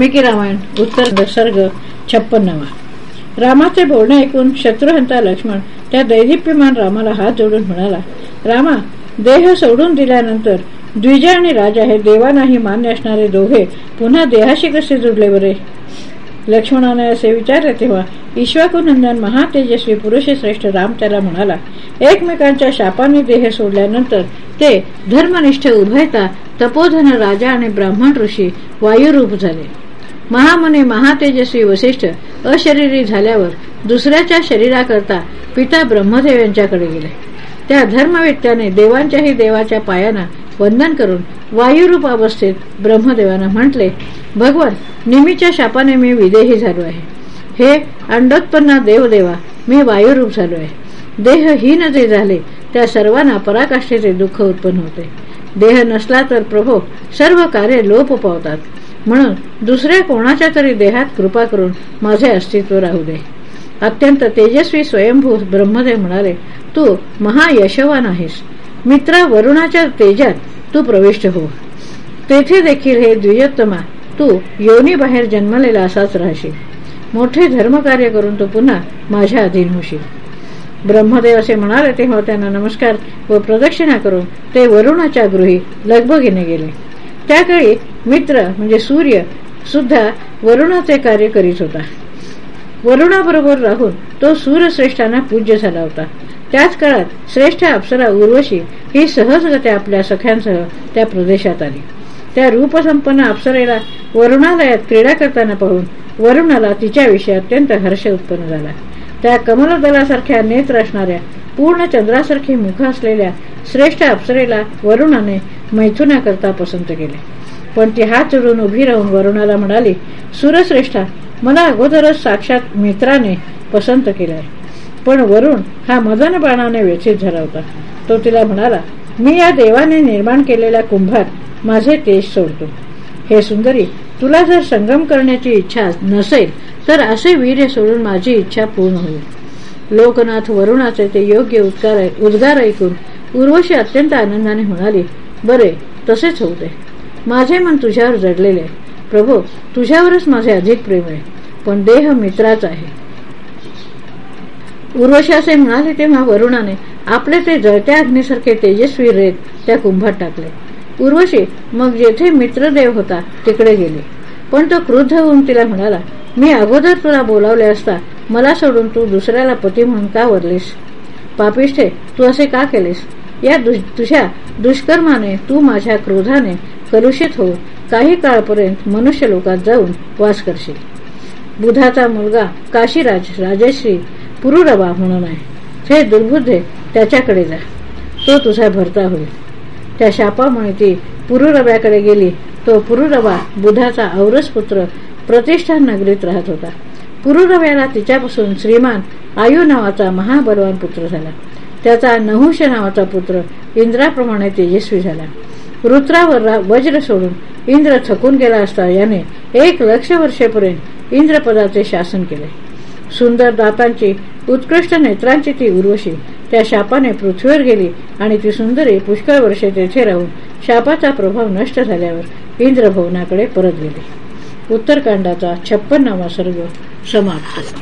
वाल्मिकी रामायण उत्तर सर्ग छप्पन्नावा. रामाचे बोलणे ऐकून शत्रुहंता लक्ष्मण त्या दैदिप्यमान रामाला हात जोडून म्हणाला रामा देह सोडून दिल्यानंतर द्विज आणि राजा हे देवानाही मान्य असणारे दोघे पुन्हा देहाशी कसे जुडले बरे? लक्ष्मणाने असे विचारले तेव्हा ईश्वाकुनंदन महातेजस्वी पुरुष श्रेष्ठ राम त्याला म्हणाला एकमेकांच्या शापाने देह सोडल्यानंतर ते धर्मनिष्ठ उभयता तपोधन राजा आणि ब्राह्मण ऋषी वायुरूप झाले. महामने महातेजस्वी वसिष्ठ अशरीरी झाल्यावर दुसऱ्याच्या शरीराकरता पिता ब्रह्मदेव यांच्याकडे गेले. त्या धर्मवेत्याने देवांच्याही देवाच्या पायांना वंदन करून वायुरूप अवस्थेत ब्रह्मदेवांना म्हटले भगवान निमीच्या शापाने मी विदेही झालो आहे. हे अंडोत्पन्ना देवदेवा मी वायुरूप झालो आहे. देहहीन जे झाले त्या सर्वांना पराकाष्ठेचे दुःख उत्पन्न होते. देह नसला तर प्रभो सर्व कार्य लोप पावतात. म्हणून दुसऱ्या कोणाच्या तरी देहात कृपा करून माझे अस्तित्व राहू दे. अत्यंत तेजस्वी स्वयंभू ब्रह्मदेव म्हणाले तू महायशवान आहेस. मित्रा वरुणाच्या तेजात तू प्रविष्ट हो. तेथे देखील हे द्विजोत्तमा तू योनी बाहेर जन्मलेला असाच राहशील. मोठे धर्मकार्य करून तू पुन्हा माझ्या अधीन होशील. ब्रह्मदेव असे म्हणाले तेव्हा त्यांना नमस्कार व प्रदक्षिणा करून ते वरुणाच्या गृही लगबगीने गेले. त्याकाळी मित्र म्हणजे सूर्य सुद्धा वरुणाचे कार्य करीत होता. वरुणाबरोबर राहून तो सूरश्रेष्ठांना पूज्य झाला होता. त्याच काळात श्रेष्ठ अप्सरा उर्वशी ही सहजगत्या आपल्या सख्यांसह त्या प्रदेशात आली. त्या रूपसंपन्न अप्सरेला वरुणालयात क्रीडा करताना पाहून वरुणाला तिच्याविषयी अत्यंत हर्ष उत्पन्न झाला. त्या कमलदलासारख्या नेत्र असणाऱ्या पूर्ण चंद्रासारखी मुख असलेल्या श्रेष्ठ अप्सरेला वरुणाने मैथुनाकरता पसंत केले. पण ती हात जोडून उभी राहून वरुणाला म्हणाली सुरश्रेष्ठा मला अगोदरच साक्षात मित्राने पसंत केलाय. पण वरुण हा मदन बाणाने व्यथित झाला होता. तो तिला म्हणाला मी या देवाने निर्माण केलेल्या कुंभात माझे तेज सोडतो. हे सुंदरी तुला जर संगम करण्याची इच्छा नसेल तर असे वीर्य सोडून माझी इच्छा पूर्ण होईल. लोकनाथ वरुणाचे ते योग्य उद्गार उद्गार ऐकून उर्वशी अत्यंत आनंदाने म्हणाली बरे तसेच होऊ दे. माझे मन तुझ्यावर जडलेले प्रभू तुझ्यावरच माझे अधिक प्रेम आहे. पण देह मित्राच आहे. उर्वशी असे म्हणाले तेव्हा वरुणाने आपले ते जळत्या अग्नीसारखे तेजस्वी रेत त्या कुंभात टाकले. उर्वशी मग जेथे मित्रदेव होता तिकडे गेले. पण तो क्रुद्ध होऊन तिला म्हणाला मी अगोदर तुला बोलावले असता मला सोडून तू दुसऱ्याला पती म्हणून का वरलीस? पापिष्ठे तू असे का केलेस? या तुझ्या दुष्कर्माने तू माझ्या क्रोधाने कलुषित हो. काही काळपर्यंत मनुष्य लोकात जाऊन वास करशील. बुधाचा मुलगा काशीराज राजश्री पुरुरवा म्हणून आहे. हे दुर्बुद्धे त्याच्याकडे जा. तो तुझा भरता होईल. त्या शापामुळे ती पुरुरव्याकडे गेली. तो पुरुरवा बुधाचा औरस पुत्र प्रतिष्ठान नगरीत राहत होता. पुरुरव्याला तिच्यापासून श्रीमान आयु नावाचा महाबलवान पुत्र झाला. त्याचा नहुष नावाचा पुत्र इंद्राप्रमाणे तेजस्वी झाला. रुद्रावर वज्र सोडून इंद्र थकून गेला असता याने एक लक्ष वर्षेपर्यंत इंद्रपदाचे शासन केले. सुंदर दातांची उत्कृष्ट नेत्रांची ती उर्वशी त्या शापाने पृथ्वीवर गेली आणि ती सुंदरी पुष्कळ वर्षे तेथे राहून शापाचा प्रभाव नष्ट झाल्यावर इंद्रभवनाकडे परत गेली. उत्तरकांडाचा छप्पन्नावा सर्ग समाप्त.